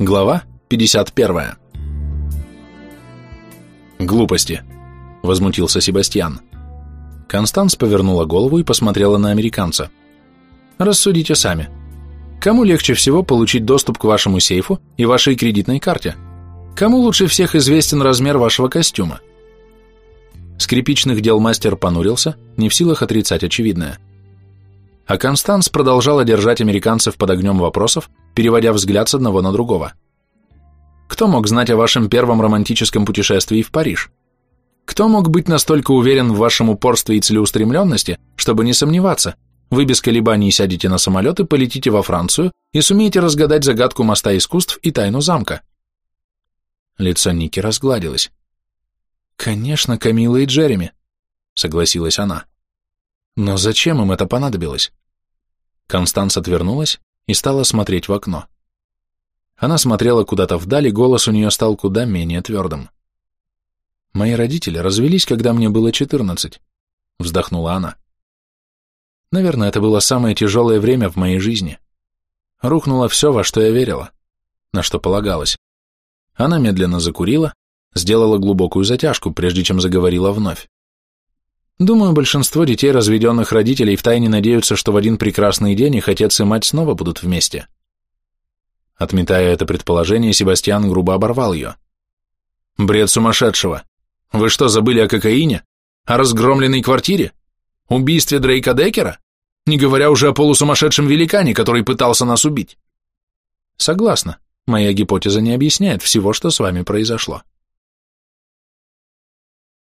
Глава 51. Глупости, возмутился Себастьян. Констанс повернула голову и посмотрела на американца. Рассудите сами. Кому легче всего получить доступ к вашему сейфу и вашей кредитной карте? Кому лучше всех известен размер вашего костюма? Скрипичных дел мастер понурился, не в силах отрицать очевидное. А Констанс продолжала держать американцев под огнем вопросов, переводя взгляд с одного на другого. Кто мог знать о вашем первом романтическом путешествии в Париж? Кто мог быть настолько уверен в вашем упорстве и целеустремленности, чтобы не сомневаться, вы без колебаний сядете на самолет и полетите во Францию и сумеете разгадать загадку моста искусств и тайну замка? Лицо Ники разгладилось. «Конечно, Камила и Джереми», — согласилась она. «Но зачем им это понадобилось?» Констанс отвернулась и стала смотреть в окно. Она смотрела куда-то вдали, голос у нее стал куда менее твердым. «Мои родители развелись, когда мне было четырнадцать», — вздохнула она. «Наверное, это было самое тяжелое время в моей жизни. Рухнуло все, во что я верила, на что полагалось. Она медленно закурила, сделала глубокую затяжку, прежде чем заговорила вновь. Думаю, большинство детей разведенных родителей втайне надеются, что в один прекрасный день их отец и мать снова будут вместе. Отметая это предположение, Себастьян грубо оборвал ее. «Бред сумасшедшего! Вы что, забыли о кокаине? О разгромленной квартире? Убийстве Дрейка Деккера? Не говоря уже о полусумасшедшем великане, который пытался нас убить?» «Согласна. Моя гипотеза не объясняет всего, что с вами произошло».